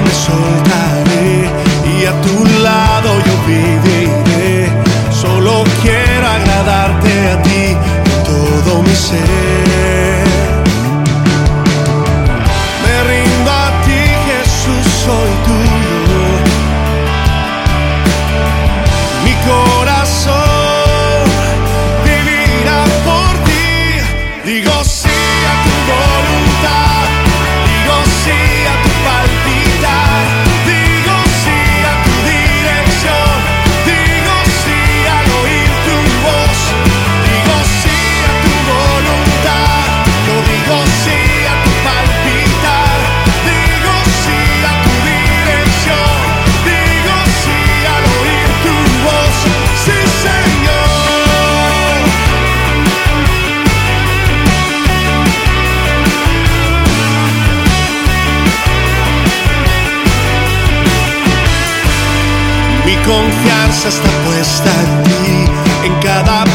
me soltaré y a tu lado yo viviré. Solo quiero agradarte a ti en todo mi ser. Confianza está puesta en ti, en cada